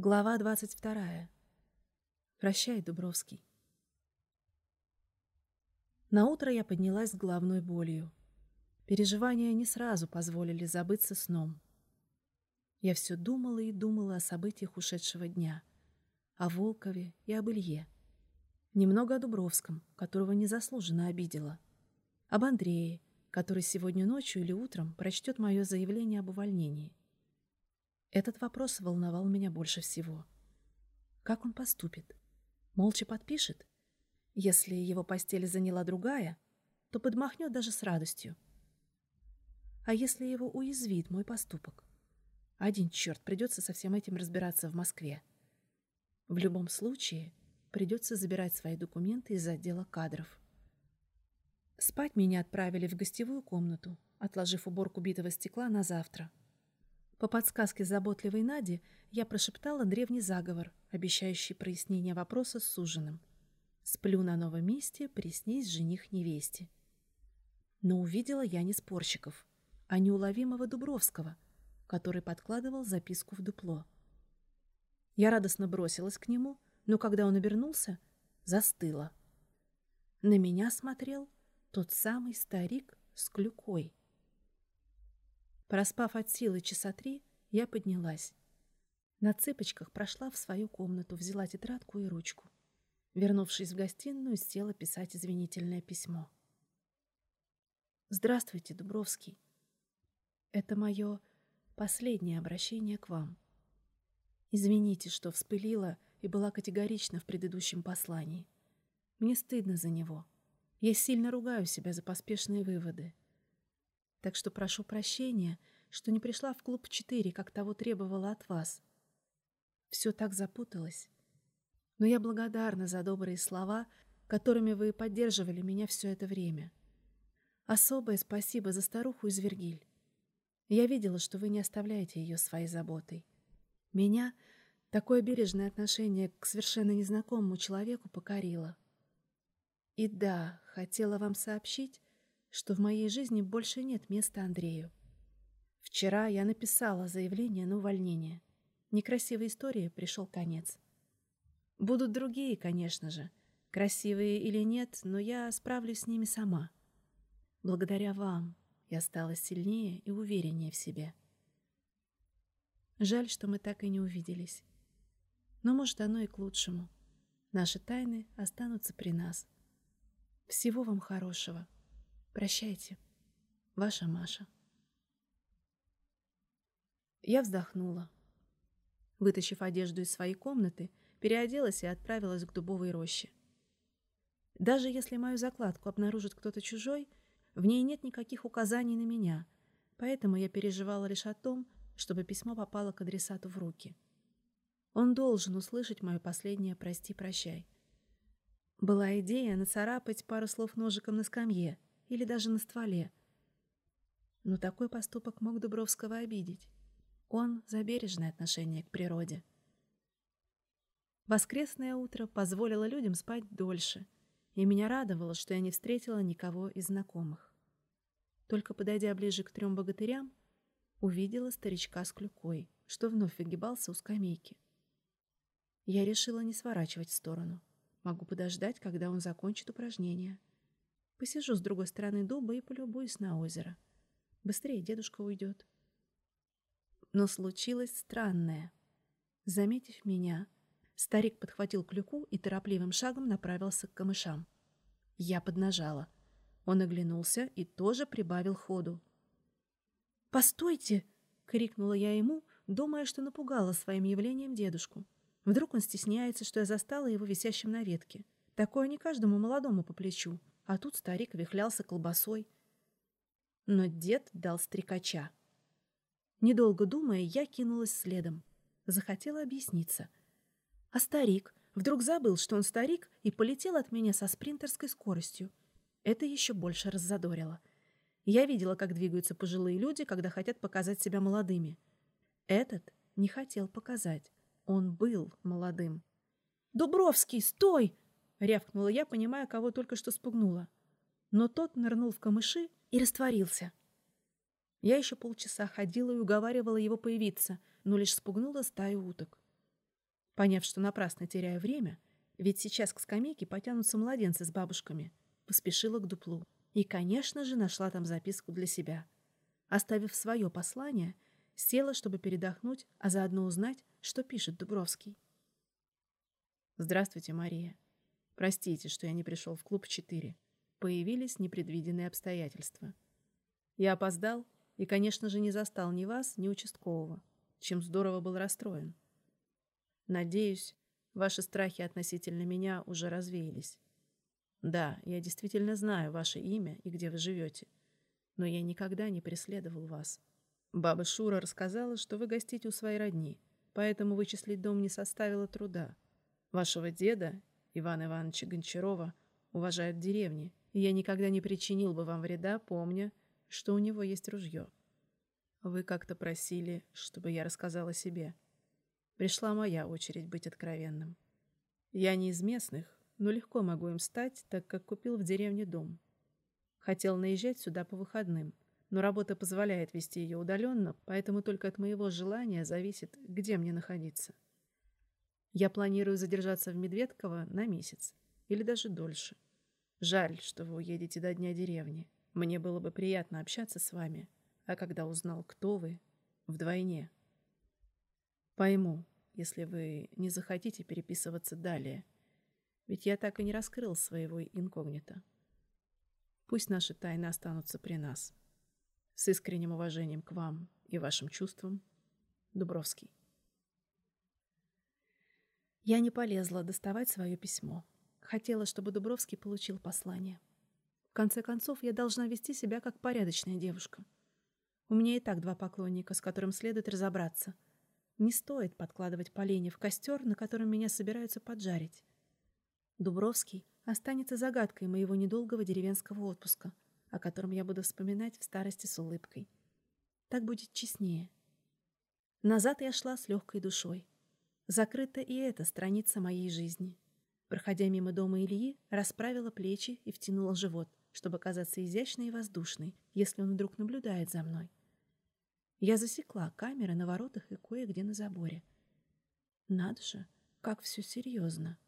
Глава двадцать вторая. Прощай, Дубровский. На утро я поднялась с головной болью. Переживания не сразу позволили забыться сном. Я все думала и думала о событиях ушедшего дня, о Волкове и об Илье. Немного о Дубровском, которого незаслуженно обидела. Об Андрее, который сегодня ночью или утром прочтет мое заявление об увольнении. Этот вопрос волновал меня больше всего. Как он поступит? Молча подпишет? Если его постель заняла другая, то подмахнет даже с радостью. А если его уязвит мой поступок? Один черт, придется со всем этим разбираться в Москве. В любом случае, придется забирать свои документы из отдела кадров. Спать меня отправили в гостевую комнату, отложив уборку битого стекла на завтра. По подсказке заботливой Нади я прошептала древний заговор, обещающий прояснение вопроса с суженым. Сплю на новом месте, приснись жених невесте. Но увидела я не спорщиков, а неуловимого Дубровского, который подкладывал записку в дупло. Я радостно бросилась к нему, но когда он обернулся, застыла. На меня смотрел тот самый старик с клюкой. Проспав от силы часа три, я поднялась. На цыпочках прошла в свою комнату, взяла тетрадку и ручку. Вернувшись в гостиную, села писать извинительное письмо. «Здравствуйте, Дубровский. Это мое последнее обращение к вам. Извините, что вспылила и была категорична в предыдущем послании. Мне стыдно за него. Я сильно ругаю себя за поспешные выводы. Так что прошу прощения, что не пришла в клуб 4, как того требовала от вас. Все так запуталось. Но я благодарна за добрые слова, которыми вы поддерживали меня все это время. Особое спасибо за старуху из Вергиль. Я видела, что вы не оставляете ее своей заботой. Меня такое бережное отношение к совершенно незнакомому человеку покорило. И да, хотела вам сообщить, что в моей жизни больше нет места Андрею. Вчера я написала заявление на увольнение. Некрасивой истории пришел конец. Будут другие, конечно же, красивые или нет, но я справлюсь с ними сама. Благодаря вам я стала сильнее и увереннее в себе. Жаль, что мы так и не увиделись. Но, может, оно и к лучшему. Наши тайны останутся при нас. Всего вам хорошего. Прощайте. Ваша Маша. Я вздохнула. Вытащив одежду из своей комнаты, переоделась и отправилась к дубовой роще. Даже если мою закладку обнаружит кто-то чужой, в ней нет никаких указаний на меня, поэтому я переживала лишь о том, чтобы письмо попало к адресату в руки. Он должен услышать мое последнее «прости-прощай». Была идея нацарапать пару слов ножиком на скамье — или даже на стволе. Но такой поступок мог Дубровского обидеть. Он за бережное отношение к природе. Воскресное утро позволило людям спать дольше, и меня радовало, что я не встретила никого из знакомых. Только подойдя ближе к трем богатырям, увидела старичка с клюкой, что вновь выгибался у скамейки. Я решила не сворачивать в сторону. Могу подождать, когда он закончит упражнение. Посижу с другой стороны дуба и полюбуюсь на озеро. Быстрее дедушка уйдет. Но случилось странное. Заметив меня, старик подхватил клюку и торопливым шагом направился к камышам. Я поднажала. Он оглянулся и тоже прибавил ходу. «Постойте!» — крикнула я ему, думая, что напугала своим явлением дедушку. Вдруг он стесняется, что я застала его висящим на ветке. Такое не каждому молодому по плечу а тут старик вихлялся колбасой. Но дед дал стрекача. Недолго думая, я кинулась следом. Захотела объясниться. А старик вдруг забыл, что он старик, и полетел от меня со спринтерской скоростью. Это еще больше раззадорило. Я видела, как двигаются пожилые люди, когда хотят показать себя молодыми. Этот не хотел показать. Он был молодым. «Дубровский, стой!» — рявкнула я, понимая, кого только что спугнула. Но тот нырнул в камыши и растворился. Я еще полчаса ходила и уговаривала его появиться, но лишь спугнула стаю уток. Поняв, что напрасно теряю время, ведь сейчас к скамейке потянутся младенцы с бабушками, поспешила к дуплу. И, конечно же, нашла там записку для себя. Оставив свое послание, села, чтобы передохнуть, а заодно узнать, что пишет Дубровский. «Здравствуйте, Мария. Простите, что я не пришел в клуб 4. Появились непредвиденные обстоятельства. Я опоздал и, конечно же, не застал ни вас, ни участкового, чем здорово был расстроен. Надеюсь, ваши страхи относительно меня уже развеялись. Да, я действительно знаю ваше имя и где вы живете, но я никогда не преследовал вас. Баба Шура рассказала, что вы гостите у своей родни, поэтому вычислить дом не составило труда. Вашего деда, Ивана Ивановича Гончарова, уважают в деревне, и я никогда не причинил бы вам вреда, помня, что у него есть ружье. Вы как-то просили, чтобы я рассказал о себе. Пришла моя очередь быть откровенным. Я не из местных, но легко могу им стать, так как купил в деревне дом. Хотел наезжать сюда по выходным, но работа позволяет вести ее удаленно, поэтому только от моего желания зависит, где мне находиться. Я планирую задержаться в Медведково на месяц или даже дольше. Жаль, что вы уедете до дня деревни. Мне было бы приятно общаться с вами, а когда узнал, кто вы, вдвойне. Пойму, если вы не захотите переписываться далее, ведь я так и не раскрыл своего инкогнито. Пусть наши тайны останутся при нас. С искренним уважением к вам и вашим чувствам, Дубровский. Я не полезла доставать свое письмо. Хотела, чтобы Дубровский получил послание. В конце концов, я должна вести себя как порядочная девушка. У меня и так два поклонника, с которым следует разобраться. Не стоит подкладывать поленья в костер, на котором меня собираются поджарить. Дубровский останется загадкой моего недолгого деревенского отпуска, о котором я буду вспоминать в старости с улыбкой. Так будет честнее. Назад я шла с легкой душой. Закрыта и эта страница моей жизни. Проходя мимо дома Ильи, расправила плечи и втянула живот, чтобы казаться изящной и воздушной, если он вдруг наблюдает за мной. Я засекла камеры на воротах и кое-где на заборе. Надо же, как все серьезно.